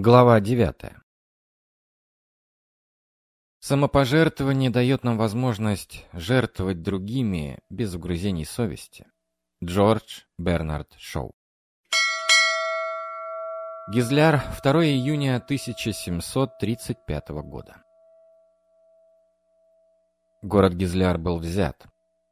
Глава 9. Самопожертвование дает нам возможность жертвовать другими без угрызений совести. Джордж Бернард Шоу. Гизляр, 2 июня 1735 года. Город Гизляр был взят.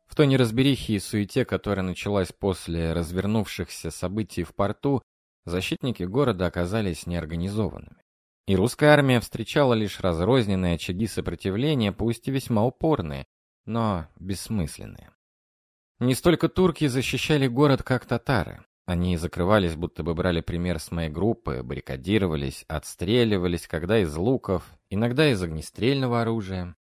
В той неразберихе и суете, которая началась после развернувшихся событий в порту, защитники города оказались неорганизованными. И русская армия встречала лишь разрозненные очаги сопротивления, пусть и весьма упорные, но бессмысленные. Не столько турки защищали город, как татары. Они закрывались, будто бы брали пример с моей группы, баррикадировались, отстреливались, когда из луков, иногда из огнестрельного оружия.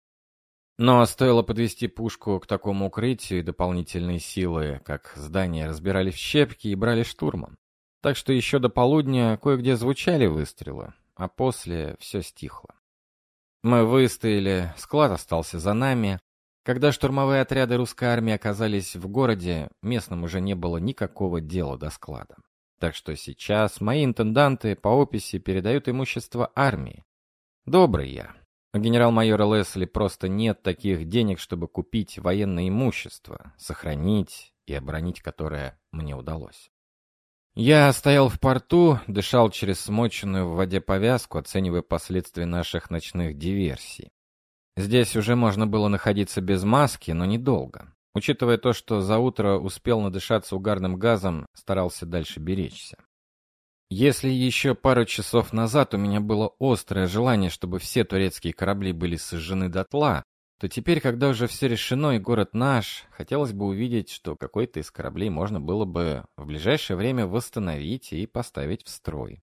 Но стоило подвести пушку к такому укрытию, и дополнительные силы, как здание, разбирали в щепки и брали штурмом. Так что еще до полудня кое-где звучали выстрелы, а после все стихло. Мы выстояли, склад остался за нами. Когда штурмовые отряды русской армии оказались в городе, местным уже не было никакого дела до склада. Так что сейчас мои интенданты по описи передают имущество армии. Добрый я. У генерал-майора Лесли просто нет таких денег, чтобы купить военное имущество, сохранить и оборонить которое мне удалось. Я стоял в порту, дышал через смоченную в воде повязку, оценивая последствия наших ночных диверсий. Здесь уже можно было находиться без маски, но недолго. Учитывая то, что за утро успел надышаться угарным газом, старался дальше беречься. Если еще пару часов назад у меня было острое желание, чтобы все турецкие корабли были сожжены дотла, то теперь, когда уже все решено и город наш, хотелось бы увидеть, что какой-то из кораблей можно было бы в ближайшее время восстановить и поставить в строй.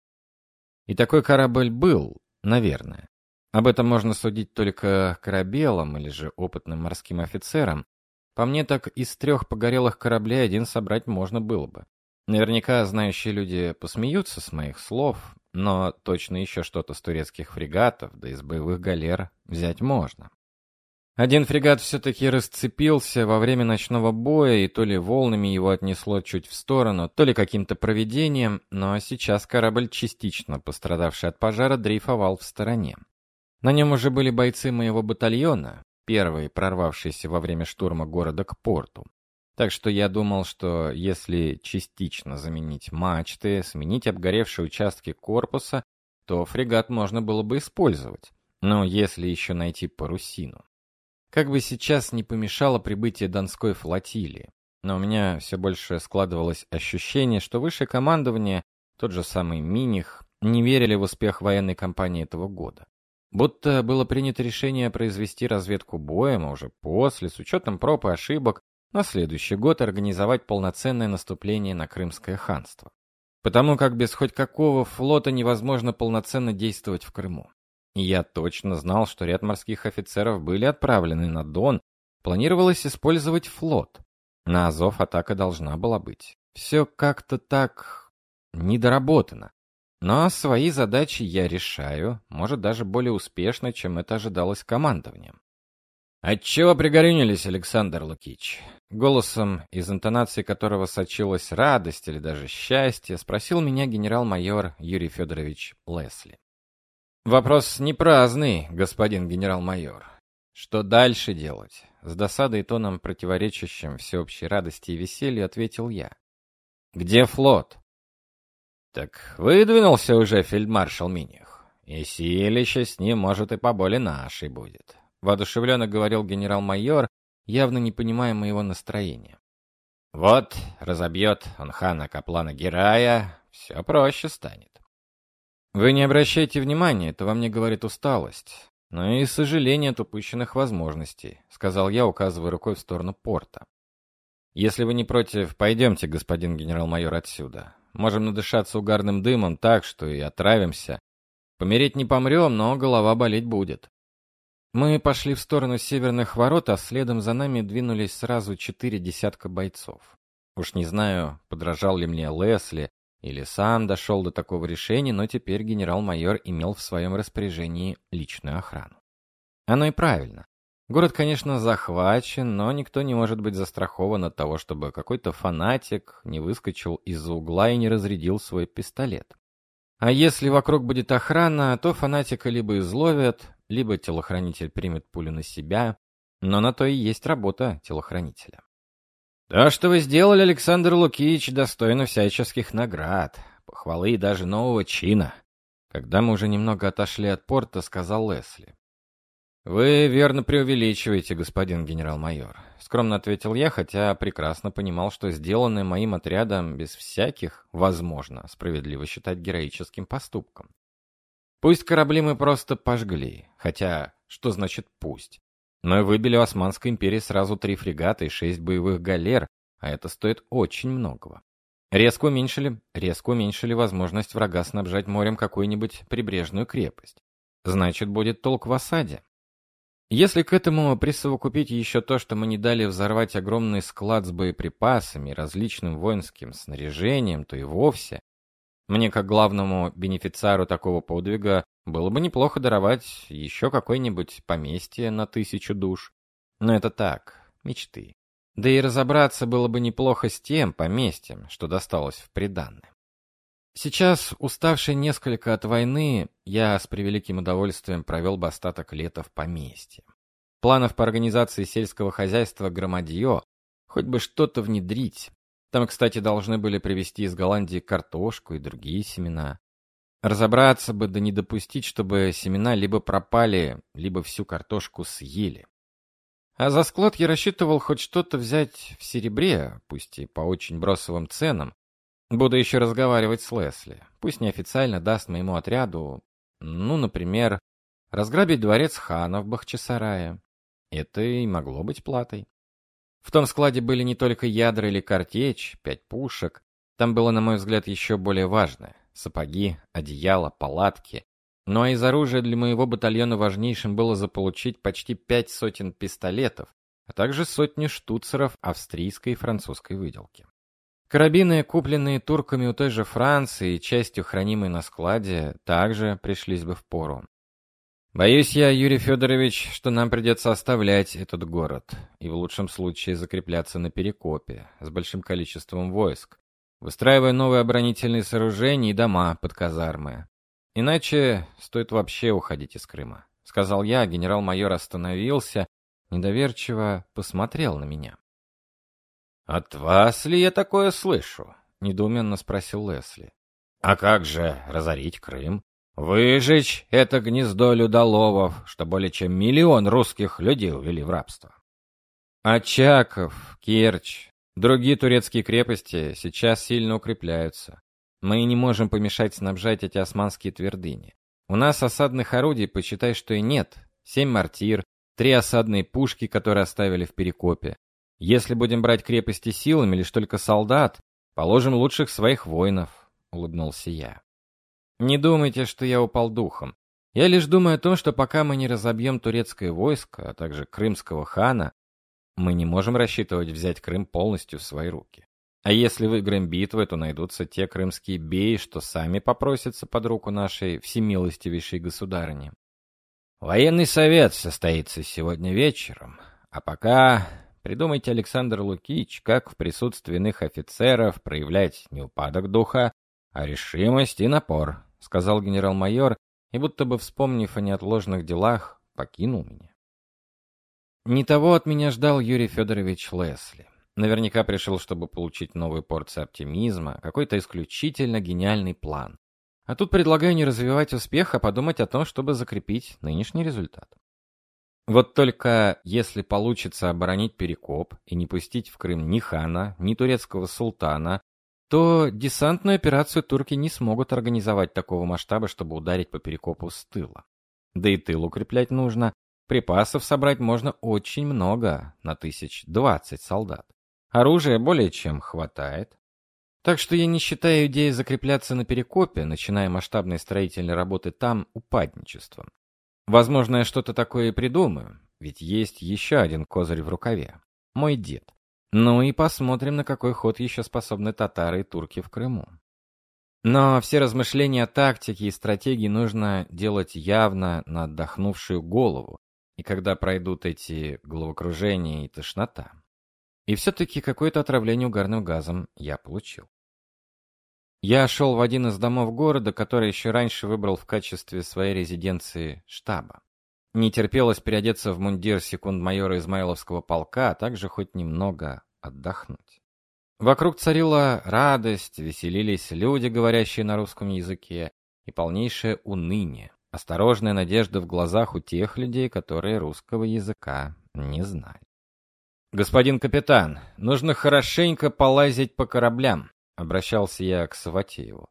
И такой корабль был, наверное. Об этом можно судить только корабелам или же опытным морским офицерам. По мне, так из трех погорелых кораблей один собрать можно было бы. Наверняка знающие люди посмеются с моих слов, но точно еще что-то с турецких фрегатов, да из боевых галер взять можно. Один фрегат все-таки расцепился во время ночного боя, и то ли волнами его отнесло чуть в сторону, то ли каким-то проведением, но сейчас корабль, частично пострадавший от пожара, дрейфовал в стороне. На нем уже были бойцы моего батальона, первые, прорвавшиеся во время штурма города к порту. Так что я думал, что если частично заменить мачты, сменить обгоревшие участки корпуса, то фрегат можно было бы использовать. Но если еще найти парусину. Как бы сейчас не помешало прибытие Донской флотилии, но у меня все больше складывалось ощущение, что высшее командование, тот же самый Миних, не верили в успех военной кампании этого года. Будто было принято решение произвести разведку боем, а уже после, с учетом проб и ошибок, на следующий год организовать полноценное наступление на Крымское ханство. Потому как без хоть какого флота невозможно полноценно действовать в Крыму. Я точно знал, что ряд морских офицеров были отправлены на Дон, планировалось использовать флот. На Азов атака должна была быть. Все как-то так недоработано. Но свои задачи я решаю, может даже более успешно, чем это ожидалось командованием. «Отчего пригорюнились, Александр Лукич?» Голосом, из интонации которого сочилась радость или даже счастье, спросил меня генерал-майор Юрий Федорович Лесли. Вопрос не праздный, господин генерал-майор. Что дальше делать? С досадой и тоном противоречащим всеобщей радости и веселью ответил я. Где флот? Так выдвинулся уже фельдмаршал Миних. И силище с ним, может, и поболе нашей будет. Воодушевленно говорил генерал-майор, явно не понимая моего настроения. Вот, разобьет он хана Каплана Герая, все проще станет. Вы не обращайте внимания, это во мне говорит усталость, но и сожаление от упущенных возможностей, сказал я, указывая рукой в сторону порта. Если вы не против, пойдемте, господин генерал-майор, отсюда. Можем надышаться угарным дымом так, что и отравимся. Помереть не помрем, но голова болеть будет. Мы пошли в сторону северных ворот, а следом за нами двинулись сразу четыре десятка бойцов. Уж не знаю, подражал ли мне Лесли, или сам дошел до такого решения, но теперь генерал-майор имел в своем распоряжении личную охрану. Оно и правильно. Город, конечно, захвачен, но никто не может быть застрахован от того, чтобы какой-то фанатик не выскочил из-за угла и не разрядил свой пистолет. А если вокруг будет охрана, то фанатика либо изловят, либо телохранитель примет пулю на себя, но на то и есть работа телохранителя. То, что вы сделали, Александр Лукич, достойно всяческих наград, похвалы и даже нового чина. Когда мы уже немного отошли от порта, сказал Лесли. «Вы верно преувеличиваете, господин генерал-майор», — скромно ответил я, хотя прекрасно понимал, что сделанное моим отрядом без всяких, возможно, справедливо считать героическим поступком. Пусть корабли мы просто пожгли, хотя, что значит «пусть»? Мы выбили у Османской империи сразу три фрегата и шесть боевых галер, а это стоит очень многого. Резко уменьшили, резко уменьшили возможность врага снабжать морем какую-нибудь прибрежную крепость. Значит, будет толк в осаде. Если к этому присовокупить еще то, что мы не дали взорвать огромный склад с боеприпасами и различным воинским снаряжением, то и вовсе. Мне, как главному бенефициару такого подвига, было бы неплохо даровать еще какое-нибудь поместье на тысячу душ. Но это так, мечты. Да и разобраться было бы неплохо с тем поместьем, что досталось в приданное. Сейчас, уставший несколько от войны, я с превеликим удовольствием провел бы остаток лета в поместье. Планов по организации сельского хозяйства громадье, хоть бы что-то внедрить. Там, кстати, должны были привезти из Голландии картошку и другие семена. Разобраться бы, да не допустить, чтобы семена либо пропали, либо всю картошку съели. А за склад я рассчитывал хоть что-то взять в серебре, пусть и по очень бросовым ценам, Буду еще разговаривать с Лесли. Пусть неофициально даст моему отряду, ну, например, разграбить дворец хана в Бахчисарае. Это и могло быть платой. В том складе были не только ядра или картечь, пять пушек. Там было, на мой взгляд, еще более важное. Сапоги, одеяло, палатки. Ну а из оружия для моего батальона важнейшим было заполучить почти пять сотен пистолетов, а также сотни штуцеров австрийской и французской выделки. Карабины, купленные турками у той же Франции и частью хранимые на складе, также пришлись бы в пору. Боюсь я, Юрий Федорович, что нам придется оставлять этот город и в лучшем случае закрепляться на Перекопе с большим количеством войск, выстраивая новые оборонительные сооружения и дома под казармы. Иначе стоит вообще уходить из Крыма, сказал я, генерал-майор остановился, недоверчиво посмотрел на меня. «От вас ли я такое слышу?» — недоуменно спросил Лесли. «А как же разорить Крым? Выжечь это гнездо людоловов, что более чем миллион русских людей увели в рабство?» Очаков, Керчь, другие турецкие крепости сейчас сильно укрепляются. Мы не можем помешать снабжать эти османские твердыни. У нас осадных орудий, почитай, что и нет. Семь мортир, три осадные пушки, которые оставили в Перекопе, если будем брать крепости силами, лишь только солдат, положим лучших своих воинов, улыбнулся я. Не думайте, что я упал духом. Я лишь думаю о том, что пока мы не разобьем турецкое войско, а также крымского хана, мы не можем рассчитывать взять Крым полностью в свои руки. А если выиграем битву, то найдутся те крымские беи, что сами попросятся под руку нашей всемилостивейшей государыни. Военный совет состоится сегодня вечером, а пока Придумайте, Александр Лукич, как в присутствии иных офицеров проявлять не упадок духа, а решимость и напор, сказал генерал-майор, и будто бы вспомнив о неотложных делах, покинул меня. Не того от меня ждал Юрий Федорович Лесли. Наверняка пришел, чтобы получить новую порцию оптимизма, какой-то исключительно гениальный план. А тут предлагаю не развивать успех, а подумать о том, чтобы закрепить нынешний результат. Вот только если получится оборонить Перекоп и не пустить в Крым ни хана, ни турецкого султана, то десантную операцию турки не смогут организовать такого масштаба, чтобы ударить по Перекопу с тыла. Да и тыл укреплять нужно. Припасов собрать можно очень много, на тысяч двадцать солдат. Оружия более чем хватает. Так что я не считаю идеи закрепляться на Перекопе, начиная масштабные строительные работы там, упадничеством. Возможно, я что-то такое и придумаю, ведь есть еще один козырь в рукаве. Мой дед. Ну и посмотрим, на какой ход еще способны татары и турки в Крыму. Но все размышления о тактике и стратегии нужно делать явно на отдохнувшую голову, когда пройдут эти головокружения и тошнота. И все-таки какое-то отравление угарным газом я получил. Я шел в один из домов города, который еще раньше выбрал в качестве своей резиденции штаба. Не терпелось переодеться в мундир секунд-майора Измайловского полка, а также хоть немного отдохнуть. Вокруг царила радость, веселились люди, говорящие на русском языке, и полнейшее уныние, осторожная надежда в глазах у тех людей, которые русского языка не знали. «Господин капитан, нужно хорошенько полазить по кораблям», — обращался я к Саватееву.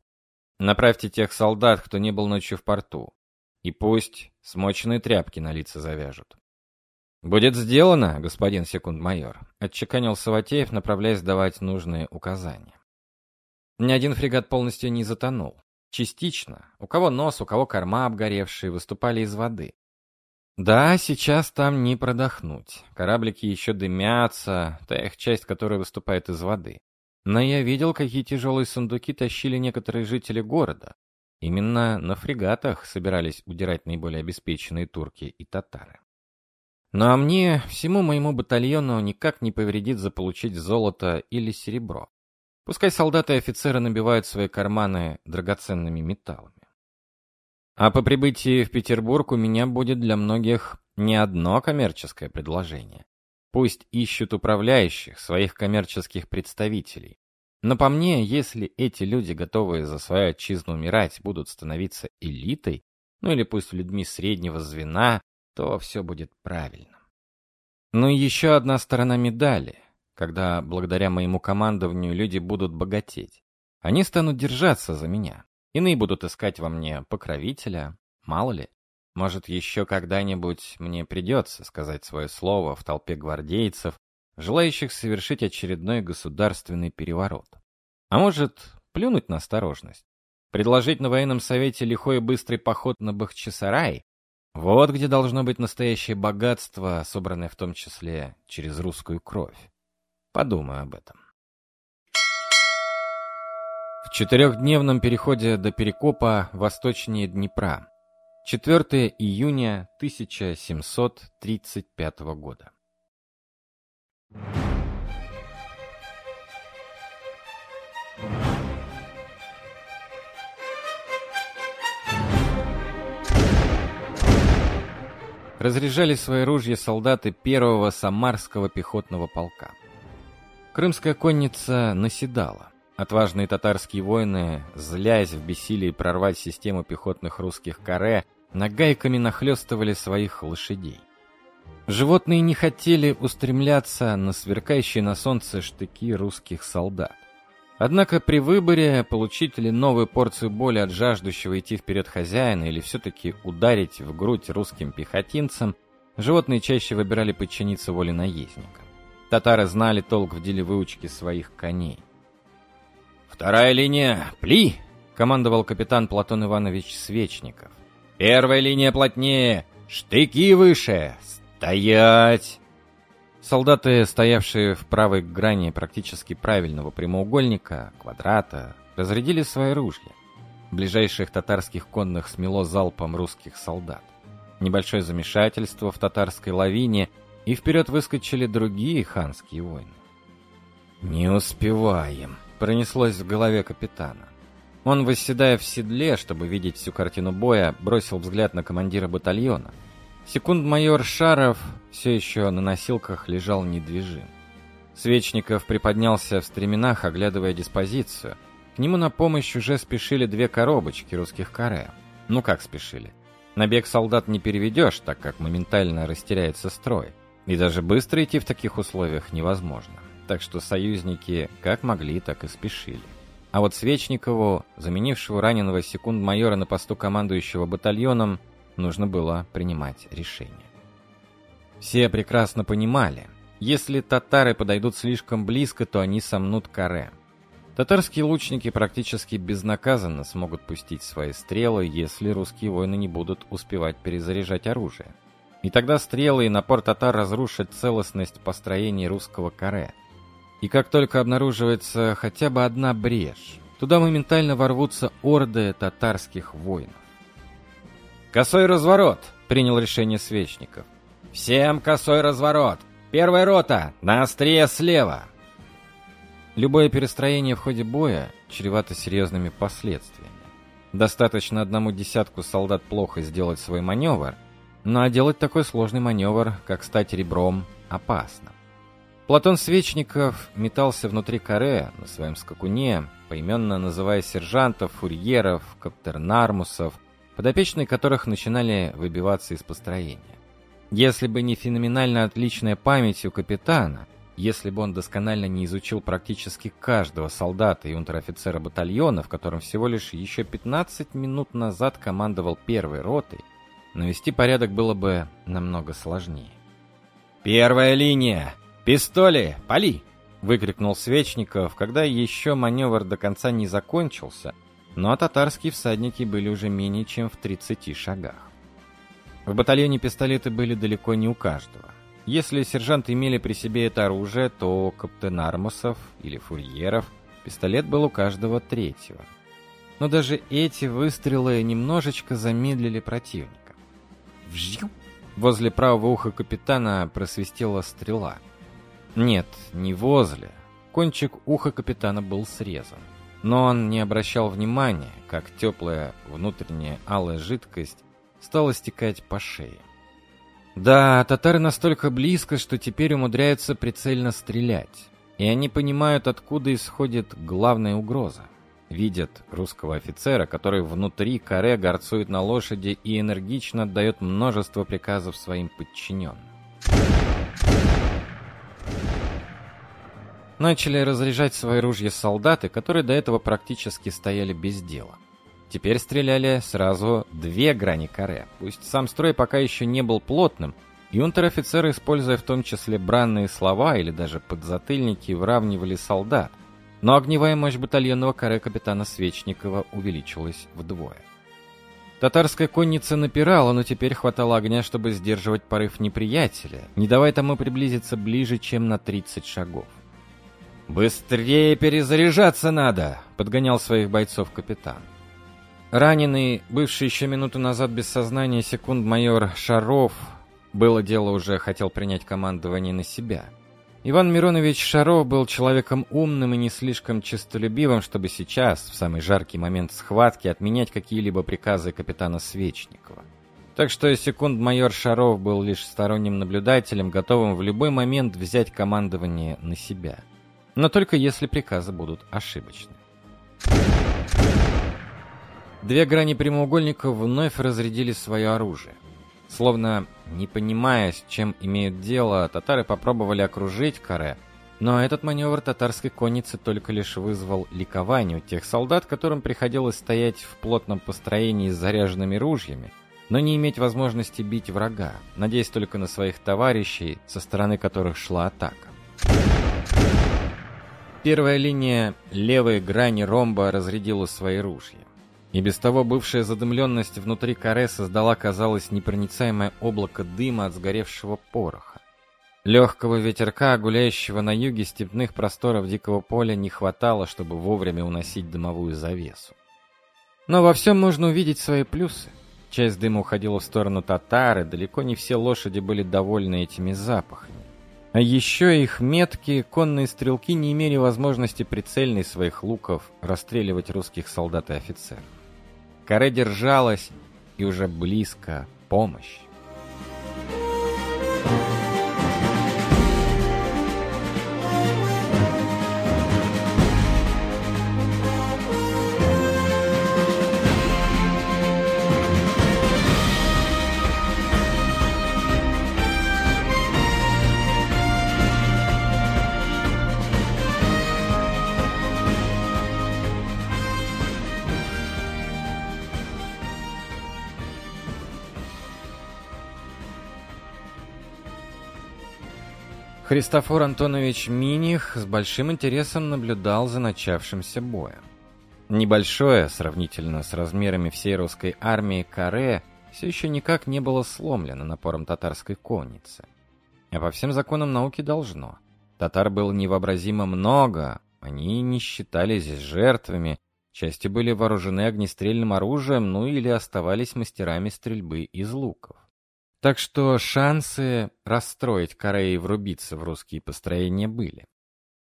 «Направьте тех солдат, кто не был ночью в порту, и пусть смоченные тряпки на лица завяжут». «Будет сделано, господин секунд-майор», — отчеканил Саватеев, направляясь давать нужные указания. Ни один фрегат полностью не затонул. Частично. У кого нос, у кого корма обгоревшие, выступали из воды. Да, сейчас там не продохнуть. Кораблики еще дымятся, та их часть, которая выступает из воды. Но я видел, какие тяжелые сундуки тащили некоторые жители города. Именно на фрегатах собирались удирать наиболее обеспеченные турки и татары. Ну а мне, всему моему батальону, никак не повредит заполучить золото или серебро. Пускай солдаты и офицеры набивают свои карманы драгоценными металлами. А по прибытии в Петербург у меня будет для многих не одно коммерческое предложение. Пусть ищут управляющих, своих коммерческих представителей. Но по мне, если эти люди, готовые за свою отчизну умирать, будут становиться элитой, ну или пусть людьми среднего звена, то все будет правильно. И еще одна сторона медали, когда благодаря моему командованию люди будут богатеть. Они станут держаться за меня. Иные будут искать во мне покровителя, мало ли. Может, еще когда-нибудь мне придется сказать свое слово в толпе гвардейцев, желающих совершить очередной государственный переворот. А может, плюнуть на осторожность. Предложить на военном совете лихой и быстрый поход на Бахчисарай? Вот где должно быть настоящее богатство, собранное в том числе через русскую кровь. Подумаю об этом. В четырехдневном переходе до Перекопа восточнее Днепра. 4 июня 1735 года. Разряжали свои ружья солдаты первого Самарского пехотного полка. Крымская конница наседала. Отважные татарские воины, злясь в бессилии прорвать систему пехотных русских каре, нагайками нахлестывали своих лошадей. Животные не хотели устремляться на сверкающие на солнце штыки русских солдат. Однако при выборе получить ли новую порцию боли от жаждущего идти вперед хозяина или все-таки ударить в грудь русским пехотинцам, животные чаще выбирали подчиниться воле наездника. Татары знали толк в деле выучки своих коней. «Вторая линия, пли!» — командовал капитан Платон Иванович Свечников. «Первая линия плотнее, штыки выше, стоять!» Солдаты, стоявшие в правой грани практически правильного прямоугольника, квадрата, разрядили свои ружья. Ближайших татарских конных смело залпом русских солдат. Небольшое замешательство в татарской лавине, и вперед выскочили другие ханские воины. «Не успеваем», пронеслось в голове капитана. Он, восседая в седле, чтобы видеть всю картину боя, бросил взгляд на командира батальона. Секунд-майор Шаров все еще на носилках лежал недвижим. Свечников приподнялся в стременах, оглядывая диспозицию. К нему на помощь уже спешили две коробочки русских каре. Ну как спешили? Набег солдат не переведешь, так как моментально растеряется строй. И даже быстро идти в таких условиях невозможно так что союзники как могли, так и спешили. А вот Свечникову, заменившего раненого секунд-майора на посту командующего батальоном, нужно было принимать решение. Все прекрасно понимали, если татары подойдут слишком близко, то они сомнут каре. Татарские лучники практически безнаказанно смогут пустить свои стрелы, если русские воины не будут успевать перезаряжать оружие. И тогда стрелы и напор татар разрушат целостность построения русского каре. И как только обнаруживается хотя бы одна брешь, туда моментально ворвутся орды татарских воинов. «Косой разворот!» — принял решение Свечников. «Всем косой разворот! Первая рота! На острие слева!» Любое перестроение в ходе боя чревато серьезными последствиями. Достаточно одному десятку солдат плохо сделать свой маневр, но делать такой сложный маневр, как стать ребром, опасно. Платон Свечников метался внутри каре на своем скакуне, поименно называя сержантов, фурьеров, каптернармусов, подопечные которых начинали выбиваться из построения. Если бы не феноменально отличная память у капитана, если бы он досконально не изучил практически каждого солдата и унтер-офицера батальона, в котором всего лишь еще 15 минут назад командовал первой ротой, навести порядок было бы намного сложнее. «Первая линия! Пистоли! Пали!» — выкрикнул Свечников, когда еще маневр до конца не закончился, но татарские всадники были уже менее чем в 30 шагах. В батальоне пистолеты были далеко не у каждого. Если сержанты имели при себе это оружие, то у каптенармусов или фурьеров пистолет был у каждого третьего. Но даже эти выстрелы немножечко замедлили противника. Вжью! Возле правого уха капитана просвистела стрела. Нет, не возле. Кончик уха капитана был срезан. Но он не обращал внимания, как теплая внутренняя алая жидкость стала стекать по шее. Да, татары настолько близко, что теперь умудряются прицельно стрелять. И они понимают, откуда исходит главная угроза. Видят русского офицера, который внутри каре горцует на лошади и энергично отдает множество приказов своим подчиненным. Начали разряжать свои ружья солдаты, которые до этого практически стояли без дела. Теперь стреляли сразу две грани каре. Пусть сам строй пока еще не был плотным, и унтер-офицеры, используя в том числе бранные слова или даже подзатыльники, выравнивали солдат. Но огневая мощь батальонного каре капитана Свечникова увеличилась вдвое. Татарская конница напирала, но теперь хватало огня, чтобы сдерживать порыв неприятеля, не давая тому приблизиться ближе, чем на 30 шагов. «Быстрее перезаряжаться надо!» — подгонял своих бойцов капитан. Раненый, бывший еще минуту назад без сознания секунд-майор Шаров, было дело уже хотел принять командование на себя. Иван Миронович Шаров был человеком умным и не слишком честолюбивым, чтобы сейчас, в самый жаркий момент схватки, отменять какие-либо приказы капитана Свечникова. Так что секунд-майор Шаров был лишь сторонним наблюдателем, готовым в любой момент взять командование на себя. Но только если приказы будут ошибочны. Две грани прямоугольника вновь разрядили свое оружие. Словно не понимая, с чем имеют дело, татары попробовали окружить каре, но этот маневр татарской конницы только лишь вызвал ликование у тех солдат, которым приходилось стоять в плотном построении с заряженными ружьями, но не иметь возможности бить врага, надеясь только на своих товарищей, со стороны которых шла атака. Первая линия левой грани ромба разрядила свои ружья. И без того бывшая задымленность внутри каре создала, казалось, непроницаемое облако дыма от сгоревшего пороха. Легкого ветерка, гуляющего на юге степных просторов дикого поля, не хватало, чтобы вовремя уносить дымовую завесу. Но во всем можно увидеть свои плюсы. Часть дыма уходила в сторону татары, далеко не все лошади были довольны этими запахами. А еще их меткие конные стрелки не имели возможности прицельно из своих луков расстреливать русских солдат и офицеров. Каре держалась, и уже близко помощь. Христофор Антонович Миних с большим интересом наблюдал за начавшимся боем. Небольшое, сравнительно с размерами всей русской армии, каре все еще никак не было сломлено напором татарской конницы. А по всем законам науки должно. Татар было невообразимо много, они не считались жертвами, части были вооружены огнестрельным оружием, ну или оставались мастерами стрельбы из луков. Так что шансы расстроить Кореи и врубиться в русские построения были.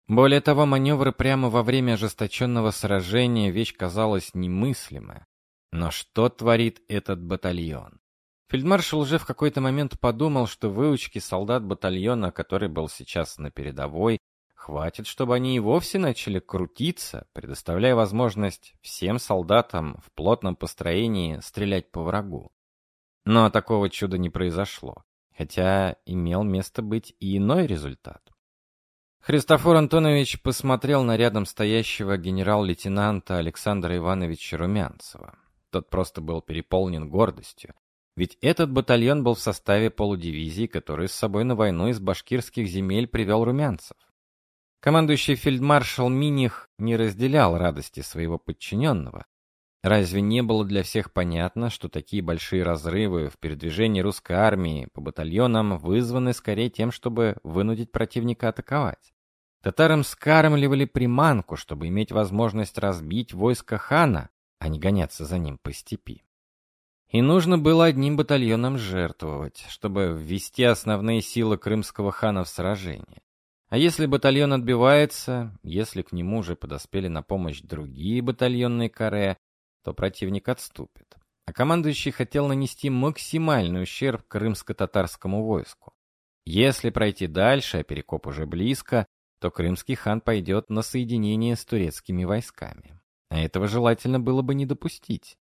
Более того, маневры прямо во время ожесточенного сражения вещь казалась немыслимая. Но что творит этот батальон? Фельдмаршал уже в какой-то момент подумал, что выучки солдат батальона, который был сейчас на передовой, хватит, чтобы они и вовсе начали крутиться, предоставляя возможность всем солдатам в плотном построении стрелять по врагу. Но такого чуда не произошло, хотя имел место быть и иной результат. Христофор Антонович посмотрел на рядом стоящего генерал-лейтенанта Александра Ивановича Румянцева. Тот просто был переполнен гордостью. Ведь этот батальон был в составе полудивизии, который с собой на войну из башкирских земель привел Румянцев. Командующий фельдмаршал Миних не разделял радости своего подчиненного. Разве не было для всех понятно, что такие большие разрывы в передвижении русской армии по батальонам вызваны скорее тем, чтобы вынудить противника атаковать? Татарам скармливали приманку, чтобы иметь возможность разбить войско хана, а не гоняться за ним по степи. И нужно было одним батальоном жертвовать, чтобы ввести основные силы крымского хана в сражение. А если батальон отбивается, если к нему уже подоспели на помощь другие батальонные каре, то противник отступит. А командующий хотел нанести максимальный ущерб крымско-татарскому войску. Если пройти дальше, а перекоп уже близко, то крымский хан пойдет на соединение с турецкими войсками. А этого желательно было бы не допустить.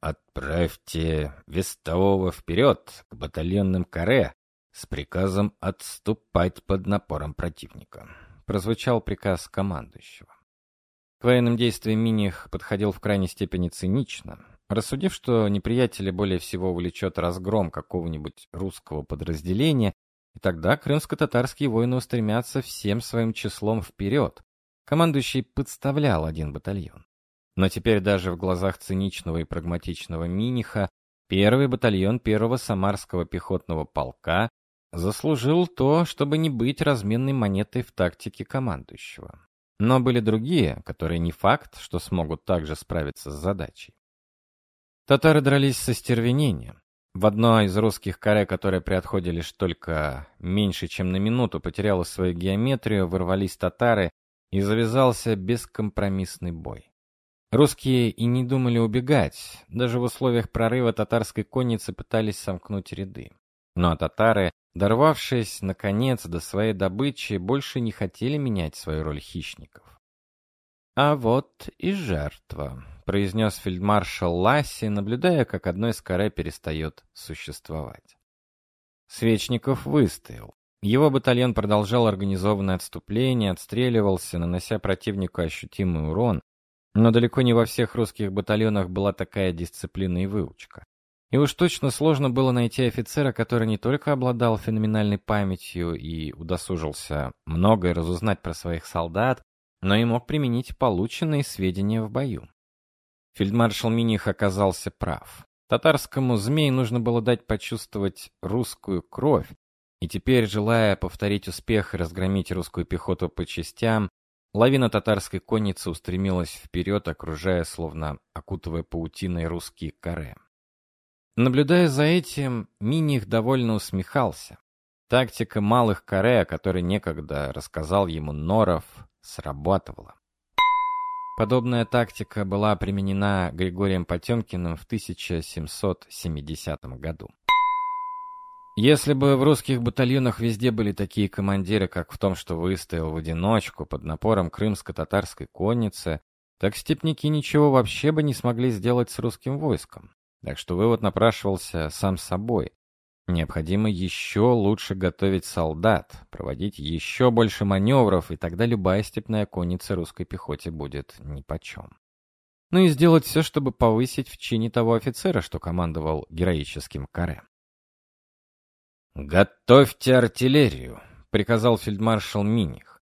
«Отправьте вестового вперед к батальонным каре с приказом отступать под напором противника. Прозвучал приказ командующего. К военным действиям Миних подходил в крайней степени цинично, рассудив, что неприятеля более всего увлечет разгром какого-нибудь русского подразделения, и тогда крымско-татарские воины устремятся всем своим числом вперед. Командующий подставлял один батальон. Но теперь даже в глазах циничного и прагматичного Миниха первый батальон первого Самарского пехотного полка заслужил то, чтобы не быть разменной монетой в тактике командующего. Но были другие, которые не факт, что смогут также справиться с задачей. Татары дрались со стервенением. В одной из русских каре, которые приотходили лишь только меньше, чем на минуту, потеряла свою геометрию, ворвались татары, и завязался бескомпромиссный бой. Русские и не думали убегать, даже в условиях прорыва татарской конницы пытались сомкнуть ряды. Но татары Дорвавшись, наконец, до своей добычи, больше не хотели менять свою роль хищников. «А вот и жертва», — произнес фельдмаршал Ласси, наблюдая, как одной из каре перестает существовать. Свечников выстоял. Его батальон продолжал организованное отступление, отстреливался, нанося противнику ощутимый урон, но далеко не во всех русских батальонах была такая дисциплина и выучка. И уж точно сложно было найти офицера, который не только обладал феноменальной памятью и удосужился многое разузнать про своих солдат, но и мог применить полученные сведения в бою. Фельдмаршал Миних оказался прав. Татарскому змею нужно было дать почувствовать русскую кровь, и теперь, желая повторить успех и разгромить русскую пехоту по частям, лавина татарской конницы устремилась вперед, окружая, словно окутывая паутиной русские каре. Наблюдая за этим, Миних довольно усмехался. Тактика малых каре, о которой некогда рассказал ему Норов, срабатывала. Подобная тактика была применена Григорием Потемкиным в 1770 году. Если бы в русских батальонах везде были такие командиры, как в том, что выстоял в одиночку под напором крымско-татарской конницы, так степники ничего вообще бы не смогли сделать с русским войском. Так что вывод напрашивался сам собой. Необходимо еще лучше готовить солдат, проводить еще больше маневров, и тогда любая степная конница русской пехоте будет нипочем. Ну и сделать все, чтобы повысить в чине того офицера, что командовал героическим каре. «Готовьте артиллерию», — приказал фельдмаршал Миних.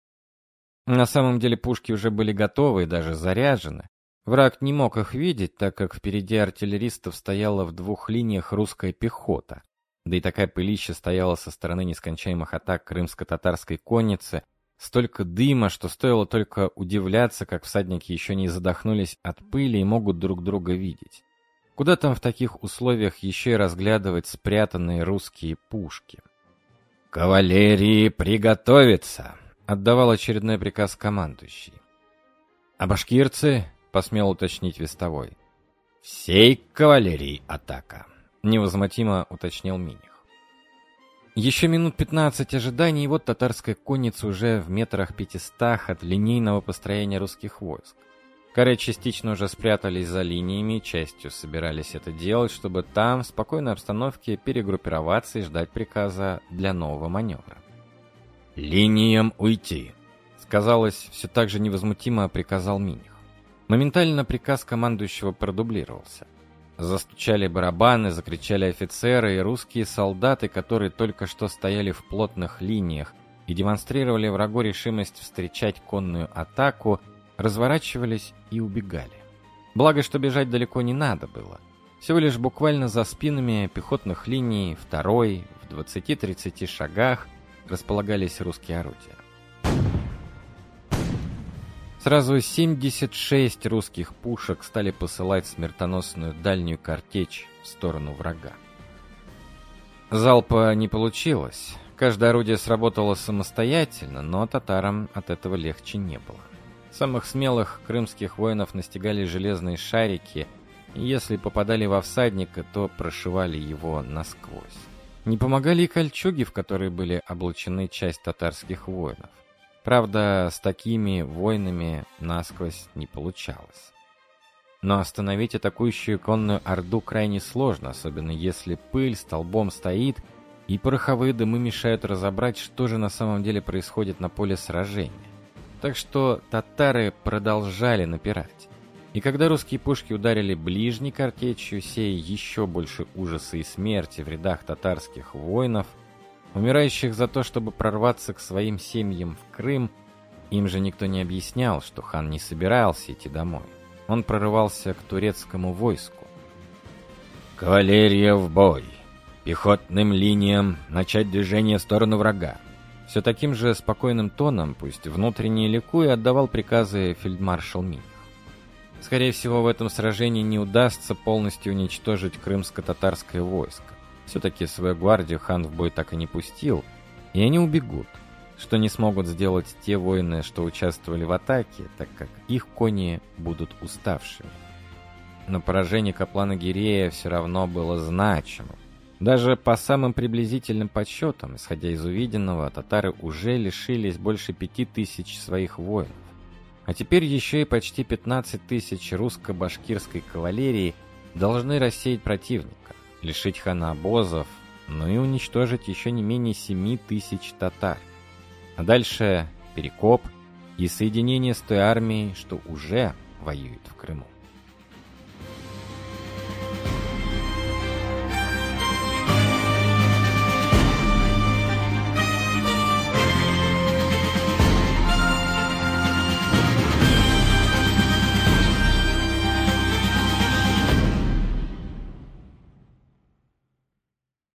На самом деле пушки уже были готовы и даже заряжены, Враг не мог их видеть, так как впереди артиллеристов стояла в двух линиях русская пехота. Да и такая пылища стояла со стороны нескончаемых атак крымско-татарской конницы, столько дыма, что стоило только удивляться, как всадники еще не задохнулись от пыли и могут друг друга видеть. Куда там в таких условиях еще и разглядывать спрятанные русские пушки? «Кавалерии приготовиться!» отдавал очередной приказ командующий. «А башкирцы?» — посмел уточнить вестовой. «Всей кавалерии атака», — невозмутимо уточнил Миних. Еще минут пятнадцать ожиданий, и вот татарская конница уже в метрах пятистах от линейного построения русских войск. Коры частично уже спрятались за линиями, частью собирались это делать, чтобы там, в спокойной обстановке, перегруппироваться и ждать приказа для нового маневра. «Линиям уйти!» Сказалось, все так же невозмутимо приказал Миних. Моментально приказ командующего продублировался. Застучали барабаны, закричали офицеры и русские солдаты, которые только что стояли в плотных линиях и демонстрировали врагу решимость встречать конную атаку, разворачивались и убегали. Благо, что бежать далеко не надо было. Всего лишь буквально за спинами пехотных линий второй, в 20-30 шагах располагались русские орудия. Сразу 76 русских пушек стали посылать смертоносную дальнюю картечь в сторону врага. Залпа не получилось. Каждое орудие сработало самостоятельно, но татарам от этого легче не было. Самых смелых крымских воинов настигали железные шарики, и если попадали во всадника, то прошивали его насквозь. Не помогали и кольчуги, в которые были облачены часть татарских воинов. Правда, с такими войнами насквозь не получалось. Но остановить атакующую конную орду крайне сложно, особенно если пыль столбом стоит, и пороховые дымы мешают разобрать, что же на самом деле происходит на поле сражения. Так что татары продолжали напирать. И когда русские пушки ударили ближней картечью, сея еще больше ужаса и смерти в рядах татарских воинов – умирающих за то, чтобы прорваться к своим семьям в Крым, им же никто не объяснял, что хан не собирался идти домой. Он прорывался к турецкому войску. «Кавалерия в бой! Пехотным линиям начать движение в сторону врага!» Все таким же спокойным тоном, пусть внутренне ликуя, отдавал приказы фельдмаршал Миних. Скорее всего, в этом сражении не удастся полностью уничтожить крымско-татарское войско. Все-таки свою гвардию хан в бой так и не пустил, и они убегут, что не смогут сделать те воины, что участвовали в атаке, так как их кони будут уставшими. Но поражение Каплана Гирея все равно было значимым. Даже по самым приблизительным подсчетам, исходя из увиденного, татары уже лишились больше пяти тысяч своих воинов. А теперь еще и почти 15 тысяч русско-башкирской кавалерии должны рассеять противника лишить хана обозов, ну и уничтожить еще не менее семи тысяч татар. А дальше перекоп и соединение с той армией, что уже воюет в Крыму.